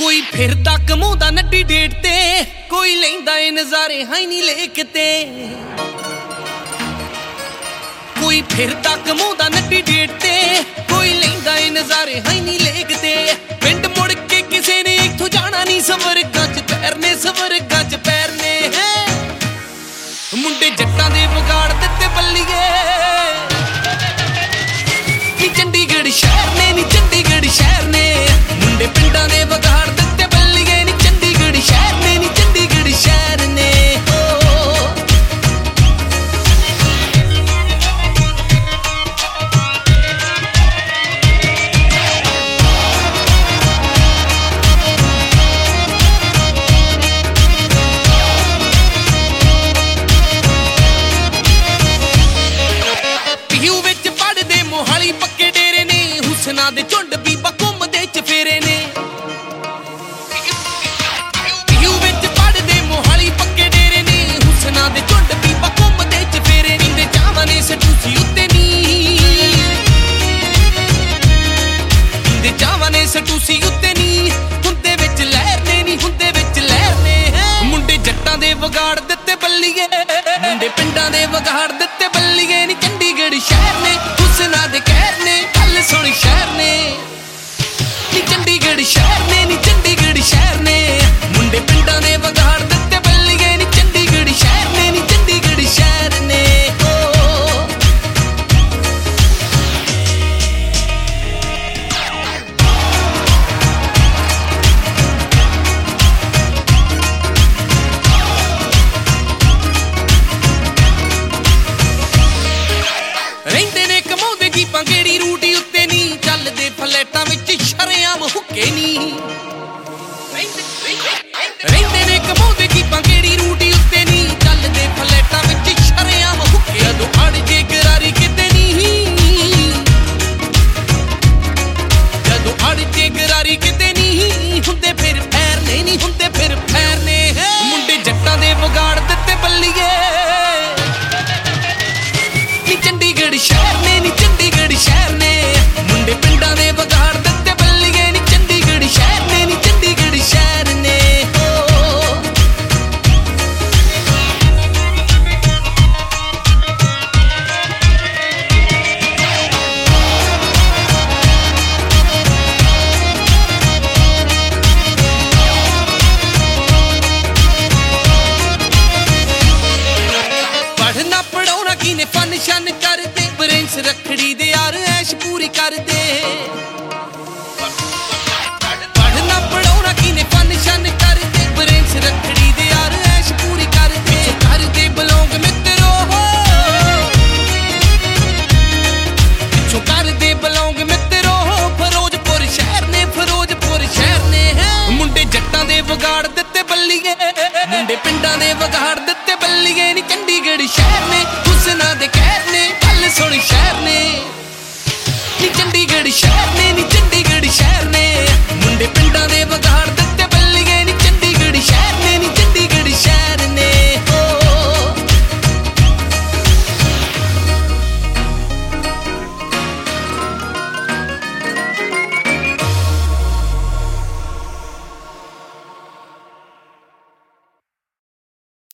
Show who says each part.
Speaker 1: ਕੋਈ ਫਿਰਦਾ ਕਮਾਉਂਦਾ ਨੱਡੀ ਡੇਟ ਤੇ, ਕੋਈ ਲੈਂਦਾ ਏ ਨਜ਼ਾਰੇ ਹਾਈ ਨਹੀਂ ਲੇਕ ਤੇ। ਕੋਈ ਫਿਰਦਾ ਕਮਾਉਂਦਾ ਨੱਡੀ ਡੇਟ ਤੇ, ਕੋਈ ਲੈਂਦਾ ਏ ਨਜ਼ਾਰੇ ਹਾਈ ਨਹੀਂ ਲੇਕ ਤੇ। ਪਿੰਡ ਮੁੜ ਕੇ ਕਿਸੇ ਨੇ ਇੱਥੋਂ ਜਾਣਾ ਨਹੀਂ ਸਵਰ ਗੱਜ ਪੈਰ ਨੇ ਸਵਰ ਗੱਜ ਪੈਰ ਨੇ ਹੈ। ਮੁੰਡੇ ਜੱਟਾਂ ਦੇ ਵਿਗਾੜ ਦਿੱਤੇ ਬੱਲੀਏ। ਕਿ ਚੰਡੀਗੜ੍ਹ ਸ਼ਹਿਰ ਨੇ, ਨੀ ਚੰਡੀ ਨੇ ਦੇ ਝੁੰਡ ਬੀਬਾ ਘੁੰਮਦੇ ਚਫੇਰੇ ਨੇ। ਪੀਯੂ ਵਿੱਚ ਪੜਦੇ ਮੋਹਾਲੀ ਪੱਕੇ ਡੇਰੇ ਨੇ। ਹੁਸਨਾ ਦੇ ਝੁੰਡ ਬੀਬਾ ਘੁੰਮਦੇ ਚਫੇਰੇ ਨੀਂਦੇ ਚਾਵਾਂ ਨੇ ਸਟੂਸੀ ਉੱਤੇ ਨੀ। ਨੀਂਦੇ ਚਾਵਾਂ ਨੇ ਸਟੂਸੀ ਉੱਤੇ ਨੀ। ਹੁੰਦੇ ਵਿੱਚ ਲਹਿਰ ਨੇ ਨੀ ਹੁੰਦੇ ਵਿੱਚ ਲਹਿਰ ਨੇ ਮੁੰਡੇ ਜੱਟਾਂ ਦੇ ਵਿਗਾੜ ਦਿੱਤੇ ਬੱਲੀਏ। ਮੁੰਡੇ ਪਿੰਡਾਂ ਦੇ ਵਿਗਾੜ ਚੰਡੀਗੜ੍ਹ ਸ਼ਹਿਰ ਨੇ, ਨੀ ਚੰਡੀਗੜ੍ਹ ਸ਼ਹਿਰ ਨੇ। ਮੁੰਡੇ ਪਿੰਡਾਂ ਦੇ ਵਿਗਾੜ ਦਿੱਤੇ, ਬੱਲੀਏ ਨੀ ਚੰਡੀਗੜ੍ਹ ਸ਼ਹਿਰ ਨੇ, ਨੀ ਚੰਡੀਗੜ੍ਹ ਸ਼ਹਿਰ ਨੇ। ਹੋ ਪੜਨਾ ਪੜਾਉਣਾ ਕਿਨੇ ਫਨ ਸ਼ਨ ਕਰਦੇ? ਪ੍ਰਿੰਸ ਰਖੜੀ ਦੇ ਯਾਰ ਐਸ਼ ਪੂਰੀ ਕਰਦੇ। ਪੜਨਾ ਨੇ ਸ਼ਹਿਰ ਨੇ ਨੀ ਚੰਡੀਗੜ੍ਹ ਸ਼ਹਿਰ ਨੇ ਨੀ ਚੰਡੀਗੜ੍ਹ